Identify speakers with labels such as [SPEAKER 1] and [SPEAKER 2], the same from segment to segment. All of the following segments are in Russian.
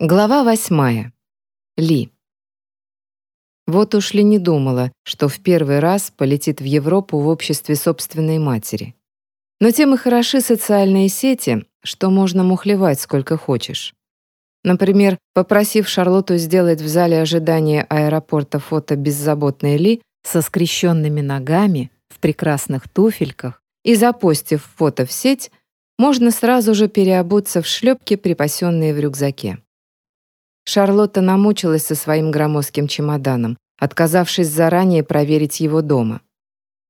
[SPEAKER 1] Глава восьмая. Ли. Вот уж Ли не думала, что в первый раз полетит в Европу в обществе собственной матери. Но тем и хороши социальные сети, что можно мухлевать сколько хочешь. Например, попросив Шарлотту сделать в зале ожидания аэропорта фото беззаботной Ли со скрещенными ногами, в прекрасных туфельках и запостив фото в сеть, можно сразу же переобуться в шлепки, припасенные в рюкзаке. Шарлотта намучилась со своим громоздким чемоданом, отказавшись заранее проверить его дома.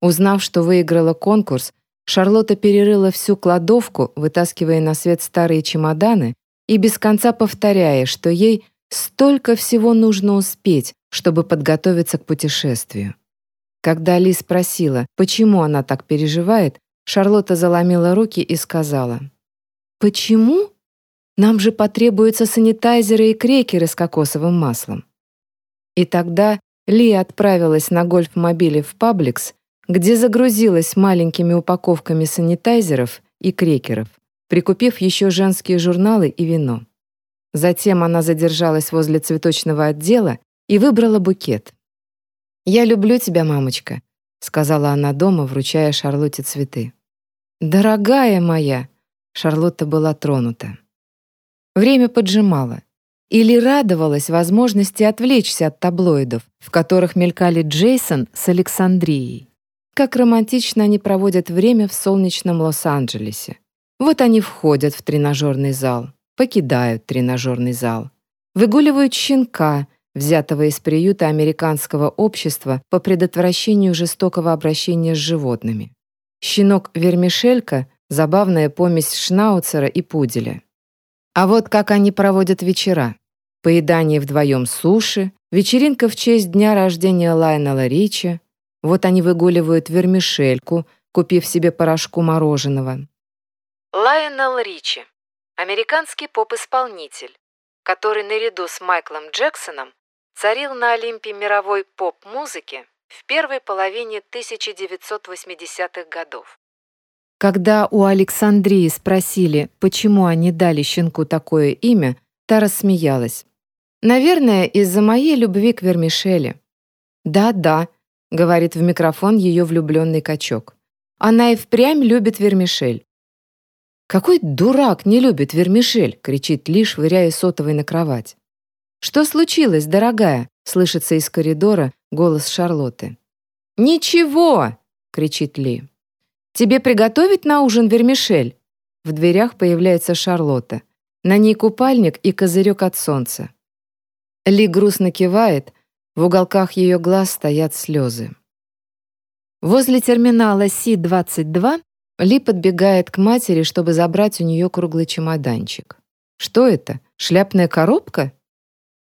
[SPEAKER 1] Узнав, что выиграла конкурс, Шарлотта перерыла всю кладовку, вытаскивая на свет старые чемоданы и без конца повторяя, что ей столько всего нужно успеть, чтобы подготовиться к путешествию. Когда Ли спросила, почему она так переживает, Шарлотта заломила руки и сказала, «Почему? Нам же потребуются санитайзеры и крекеры с кокосовым маслом». И тогда Ли отправилась на гольф-мобиле в Пабликс, где загрузилась маленькими упаковками санитайзеров и крекеров, прикупив еще женские журналы и вино. Затем она задержалась возле цветочного отдела и выбрала букет. «Я люблю тебя, мамочка», — сказала она дома, вручая Шарлотте цветы. «Дорогая моя!» — Шарлотта была тронута. Время поджимало. Или радовалась возможности отвлечься от таблоидов, в которых мелькали Джейсон с Александрией. Как романтично они проводят время в солнечном Лос-Анджелесе. Вот они входят в тренажерный зал, покидают тренажерный зал, выгуливают щенка, взятого из приюта американского общества по предотвращению жестокого обращения с животными. Щенок-вермишелька — забавная помесь шнауцера и пуделя. А вот как они проводят вечера. Поедание вдвоем суши, вечеринка в честь дня рождения Лайнела Ричи. Вот они выгуливают вермишельку, купив себе порошку мороженого.
[SPEAKER 2] Лайонел Ричи – американский поп-исполнитель, который наряду с Майклом Джексоном царил на Олимпе мировой поп-музыки в первой половине 1980-х годов.
[SPEAKER 1] Когда у Александрии спросили, почему они дали щенку такое имя, та рассмеялась. «Наверное, из-за моей любви к вермишели». «Да-да», — говорит в микрофон ее влюбленный качок. «Она и впрямь любит вермишель». «Какой дурак не любит вермишель!» — кричит Ли, швыряя сотовой на кровать. «Что случилось, дорогая?» — слышится из коридора голос Шарлотты. «Ничего!» — кричит Ли. «Тебе приготовить на ужин вермишель?» В дверях появляется Шарлотта. На ней купальник и козырек от солнца. Ли грустно кивает, в уголках ее глаз стоят слезы. Возле терминала Си-22 Ли подбегает к матери, чтобы забрать у нее круглый чемоданчик. «Что это? Шляпная коробка?»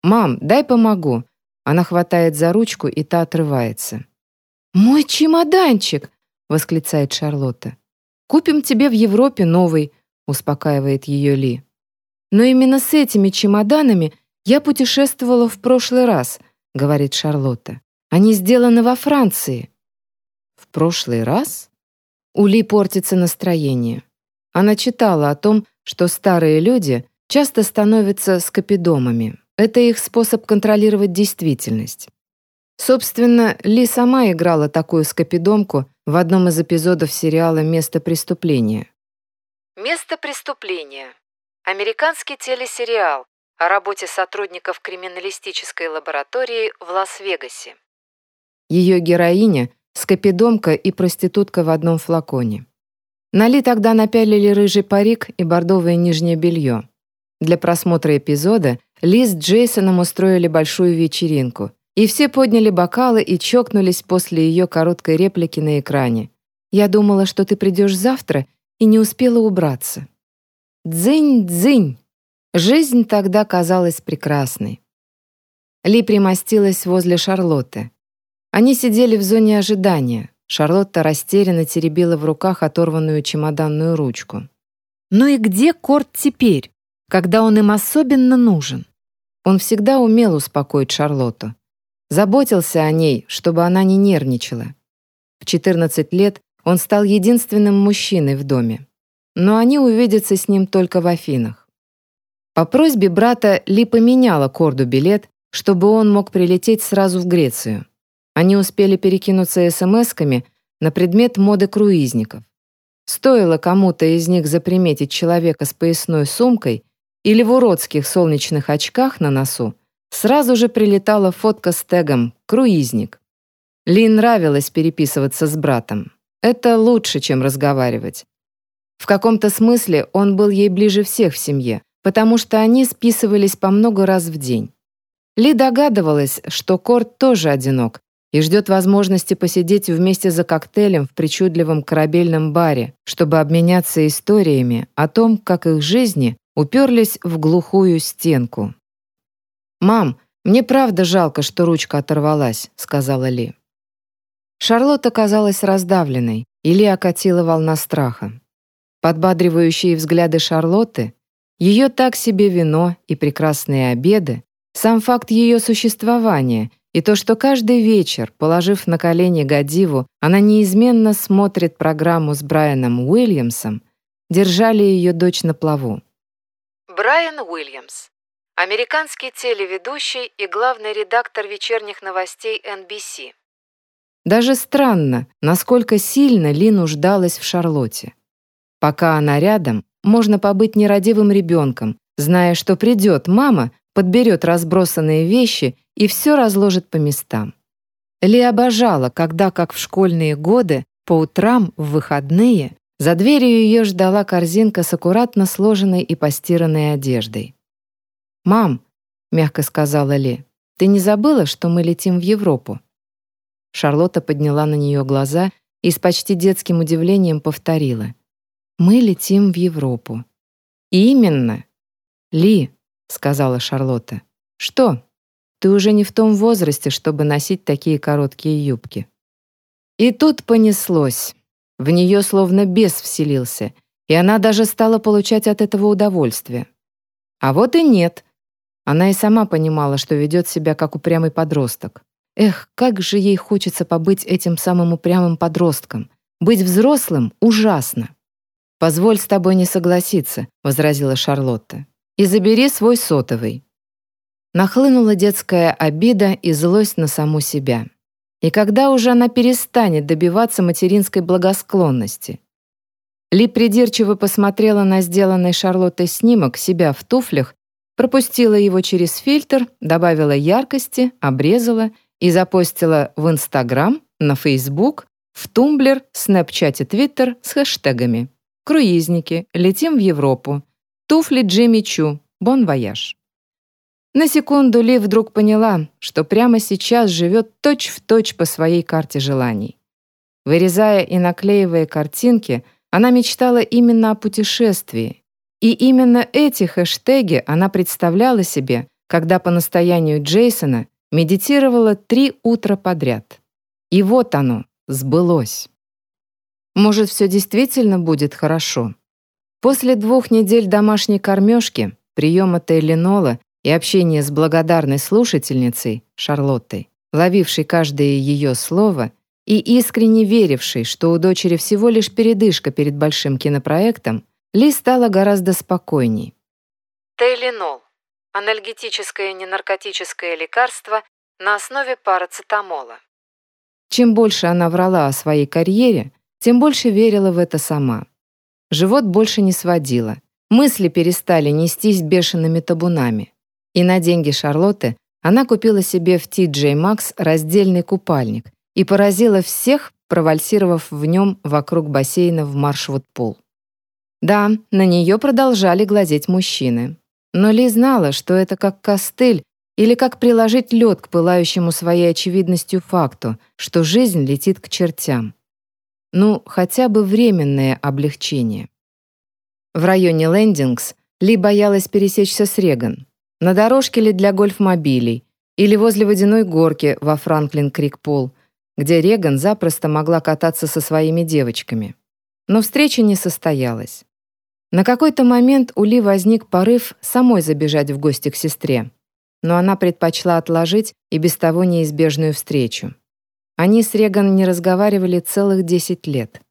[SPEAKER 1] «Мам, дай помогу». Она хватает за ручку, и та отрывается. «Мой чемоданчик!» — восклицает Шарлотта. «Купим тебе в Европе новый», — успокаивает ее Ли. «Но именно с этими чемоданами я путешествовала в прошлый раз», — говорит Шарлотта. «Они сделаны во Франции». «В прошлый раз?» У Ли портится настроение. Она читала о том, что старые люди часто становятся скопидомами. Это их способ контролировать действительность. Собственно, Ли сама играла такую скопидомку в одном из эпизодов сериала «Место преступления».
[SPEAKER 2] «Место преступления» — американский телесериал о работе сотрудников криминалистической лаборатории в Лас-Вегасе.
[SPEAKER 1] Ее героиня — скопидомка и проститутка в одном флаконе. На Ли тогда напялили рыжий парик и бордовое нижнее белье. Для просмотра эпизода Ли с Джейсоном устроили большую вечеринку — и все подняли бокалы и чокнулись после ее короткой реплики на экране. «Я думала, что ты придешь завтра и не успела убраться». «Дзынь-дзынь!» Жизнь тогда казалась прекрасной. Ли примостилась возле Шарлотты. Они сидели в зоне ожидания. Шарлотта растерянно теребила в руках оторванную чемоданную ручку. «Ну и где Корт теперь, когда он им особенно нужен?» Он всегда умел успокоить Шарлотту. Заботился о ней, чтобы она не нервничала. В 14 лет он стал единственным мужчиной в доме. Но они увидятся с ним только в Афинах. По просьбе брата Ли поменяла Корду билет, чтобы он мог прилететь сразу в Грецию. Они успели перекинуться смс-ками на предмет моды круизников. Стоило кому-то из них заприметить человека с поясной сумкой или в уродских солнечных очках на носу, сразу же прилетала фотка с тегом «Круизник». Ли нравилось переписываться с братом. Это лучше, чем разговаривать. В каком-то смысле он был ей ближе всех в семье, потому что они списывались по много раз в день. Ли догадывалась, что Корт тоже одинок и ждет возможности посидеть вместе за коктейлем в причудливом корабельном баре, чтобы обменяться историями о том, как их жизни уперлись в глухую стенку. «Мам, мне правда жалко, что ручка оторвалась», — сказала Ли. Шарлотта казалась раздавленной, и Ли окатила волна страха. Подбадривающие взгляды Шарлотты, ее так себе вино и прекрасные обеды, сам факт ее существования и то, что каждый вечер, положив на колени Гадиву, она неизменно смотрит программу с Брайаном Уильямсом, держали ее дочь на плаву.
[SPEAKER 2] Брайан Уильямс. Американский телеведущий и главный редактор вечерних новостей NBC.
[SPEAKER 1] Даже странно, насколько сильно Ли нуждалась в Шарлотте. Пока она рядом, можно побыть нерадивым ребенком, зная, что придет мама, подберет разбросанные вещи и все разложит по местам. Ли обожала, когда, как в школьные годы, по утрам, в выходные, за дверью ее ждала корзинка с аккуратно сложенной и постиранной одеждой. «Мам», — мягко сказала Ли, — «ты не забыла, что мы летим в Европу?» Шарлотта подняла на нее глаза и с почти детским удивлением повторила. «Мы летим в Европу». «Именно!» «Ли», — сказала Шарлотта. «Что? Ты уже не в том возрасте, чтобы носить такие короткие юбки». И тут понеслось. В нее словно бес вселился, и она даже стала получать от этого удовольствие. А вот и нет. Она и сама понимала, что ведет себя как упрямый подросток. Эх, как же ей хочется побыть этим самым упрямым подростком. Быть взрослым ужасно. «Позволь с тобой не согласиться», — возразила Шарлотта. «И забери свой сотовый». Нахлынула детская обида и злость на саму себя. И когда уже она перестанет добиваться материнской благосклонности? Ли придирчиво посмотрела на сделанный Шарлоттой снимок себя в туфлях, пропустила его через фильтр, добавила яркости, обрезала и запостила в Инстаграм, на Фейсбук, в Тумблер, Снэпчате, Твиттер с хэштегами «Круизники», «Летим в Европу», «Туфли Джимми Чу», «Бон вояж». На секунду Ли вдруг поняла, что прямо сейчас живет точь-в-точь по своей карте желаний. Вырезая и наклеивая картинки, она мечтала именно о путешествии. И именно эти хэштеги она представляла себе, когда по настоянию Джейсона Медитировала три утра подряд. И вот оно, сбылось. Может, все действительно будет хорошо? После двух недель домашней кормежки, приема Тейленола и общения с благодарной слушательницей, Шарлоттой, ловившей каждое ее слово и искренне верившей, что у дочери всего лишь передышка перед большим кинопроектом, Ли стала гораздо спокойней.
[SPEAKER 2] Тейленол анальгетическое ненаркотическое лекарство на основе парацетамола.
[SPEAKER 1] Чем больше она врала о своей карьере, тем больше верила в это сама. Живот больше не сводила. Мысли перестали нестись бешеными табунами. И на деньги Шарлотты она купила себе в TJ Maxx раздельный купальник и поразила всех, провальсировав в нем вокруг бассейна в Маршвуд-Пул. Да, на нее продолжали глазеть мужчины. Но Ли знала, что это как костыль или как приложить лед к пылающему своей очевидностью факту, что жизнь летит к чертям. Ну, хотя бы временное облегчение. В районе Лендингс Ли боялась пересечься с Реган. На дорожке ли для гольфмобилей или возле водяной горки во Франклин-Крик-Пол, где Реган запросто могла кататься со своими девочками. Но встреча не состоялась. На какой-то момент у Ли возник порыв самой забежать в гости к сестре, но она предпочла отложить и без того неизбежную встречу. Они с Реган не разговаривали целых 10 лет.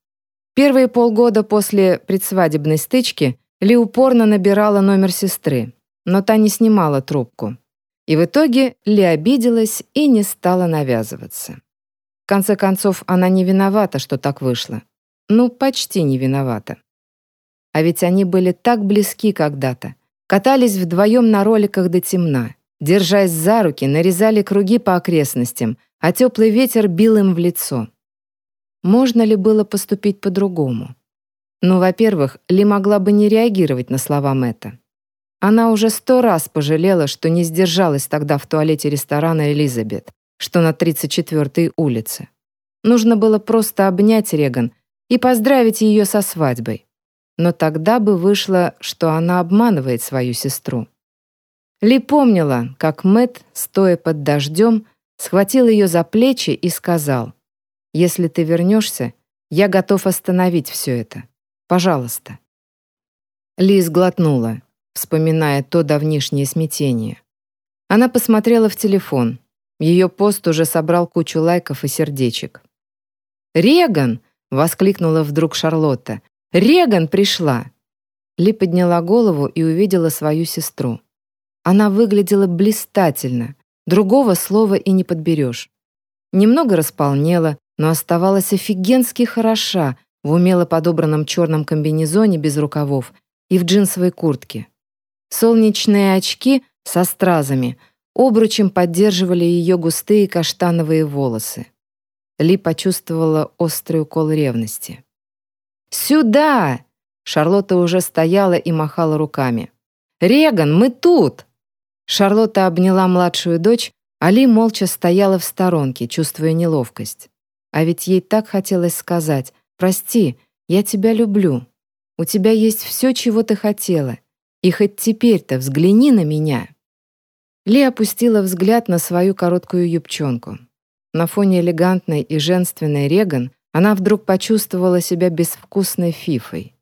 [SPEAKER 1] Первые полгода после предсвадебной стычки Ли упорно набирала номер сестры, но та не снимала трубку. И в итоге Ли обиделась и не стала навязываться. В конце концов, она не виновата, что так вышло. Ну, почти не виновата. А ведь они были так близки когда-то. Катались вдвоем на роликах до темна. Держась за руки, нарезали круги по окрестностям, а теплый ветер бил им в лицо. Можно ли было поступить по-другому? Ну, во-первых, Ли могла бы не реагировать на слова Мэтта. Она уже сто раз пожалела, что не сдержалась тогда в туалете ресторана «Элизабет», что на 34-й улице. Нужно было просто обнять Реган и поздравить ее со свадьбой. Но тогда бы вышло, что она обманывает свою сестру. Ли помнила, как Мэт, стоя под дождем, схватил ее за плечи и сказал, «Если ты вернешься, я готов остановить все это. Пожалуйста». Ли сглотнула, вспоминая то давнишнее смятение. Она посмотрела в телефон. Ее пост уже собрал кучу лайков и сердечек. «Реган!» — воскликнула вдруг Шарлотта. «Реган пришла!» Ли подняла голову и увидела свою сестру. Она выглядела блистательно, другого слова и не подберешь. Немного располнела, но оставалась офигенски хороша в умело подобранном черном комбинезоне без рукавов и в джинсовой куртке. Солнечные очки со стразами обручем поддерживали ее густые каштановые волосы. Ли почувствовала острый укол ревности. «Сюда!» Шарлотта уже стояла и махала руками. «Реган, мы тут!» Шарлотта обняла младшую дочь, а Ли молча стояла в сторонке, чувствуя неловкость. А ведь ей так хотелось сказать «Прости, я тебя люблю. У тебя есть все, чего ты хотела. И хоть теперь-то взгляни на меня». Ли опустила взгляд на свою короткую юбчонку. На фоне элегантной и женственной Реган она вдруг почувствовала себя безвкусной фифой.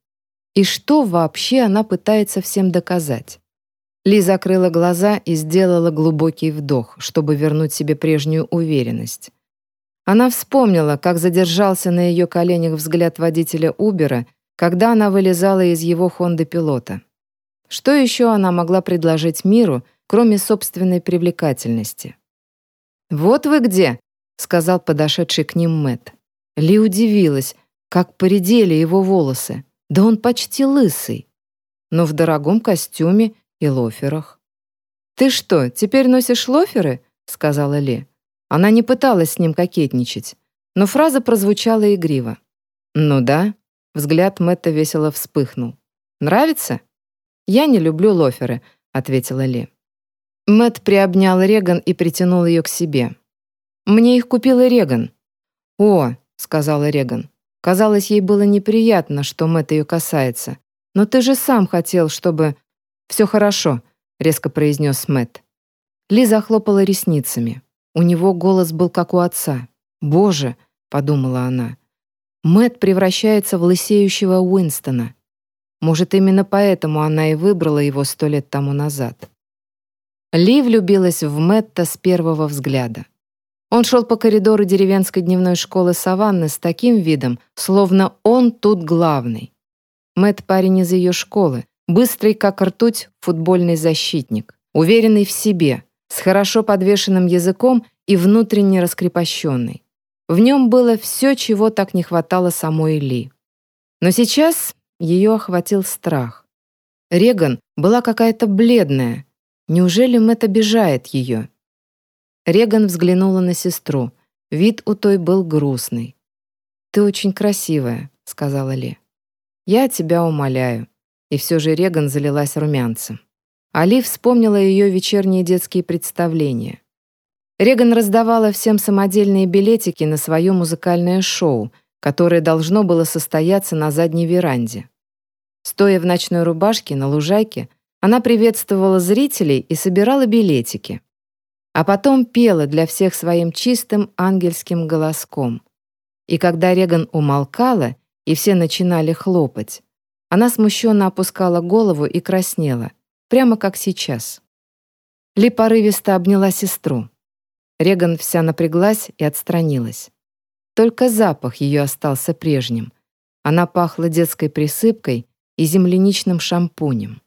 [SPEAKER 1] И что вообще она пытается всем доказать? Ли закрыла глаза и сделала глубокий вдох, чтобы вернуть себе прежнюю уверенность. Она вспомнила, как задержался на ее коленях взгляд водителя Убера, когда она вылезала из его Хонды-пилота. Что еще она могла предложить миру, кроме собственной привлекательности? «Вот вы где!» — сказал подошедший к ним Мэт. Ли удивилась, как поредели его волосы. Да он почти лысый. Но в дорогом костюме и лоферах. «Ты что, теперь носишь лоферы?» — сказала Ли. Она не пыталась с ним кокетничать, но фраза прозвучала игриво. «Ну да», — взгляд Мэтта весело вспыхнул. «Нравится?» «Я не люблю лоферы», — ответила Ли. Мэт приобнял Реган и притянул ее к себе. «Мне их купила Реган». «О», — сказала Реган. Казалось, ей было неприятно, что Мэт ее касается. «Но ты же сам хотел, чтобы...» «Все хорошо», — резко произнес Мэт. Ли захлопала ресницами. У него голос был как у отца. «Боже», — подумала она, — Мэт превращается в лысеющего Уинстона. Может, именно поэтому она и выбрала его сто лет тому назад. Ли влюбилась в Мэтта с первого взгляда. Он шел по коридору деревенской дневной школы Саванны с таким видом, словно он тут главный. Мэтт парень из ее школы, быстрый как ртуть футбольный защитник, уверенный в себе, с хорошо подвешенным языком и внутренне раскрепощенный. В нем было все, чего так не хватало самой Ли. Но сейчас ее охватил страх. Реган была какая-то бледная. Неужели Мэтт обижает ее? Реган взглянула на сестру. Вид у той был грустный. «Ты очень красивая», — сказала Ли. «Я тебя умоляю». И все же Реган залилась румянцем. Али вспомнила ее вечерние детские представления. Реган раздавала всем самодельные билетики на свое музыкальное шоу — которое должно было состояться на задней веранде. Стоя в ночной рубашке на лужайке, она приветствовала зрителей и собирала билетики. А потом пела для всех своим чистым ангельским голоском. И когда Реган умолкала, и все начинали хлопать, она смущенно опускала голову и краснела, прямо как сейчас. Ли порывисто обняла сестру. Реган вся напряглась и отстранилась. Только запах ее остался прежним. Она пахла детской присыпкой и земляничным шампунем.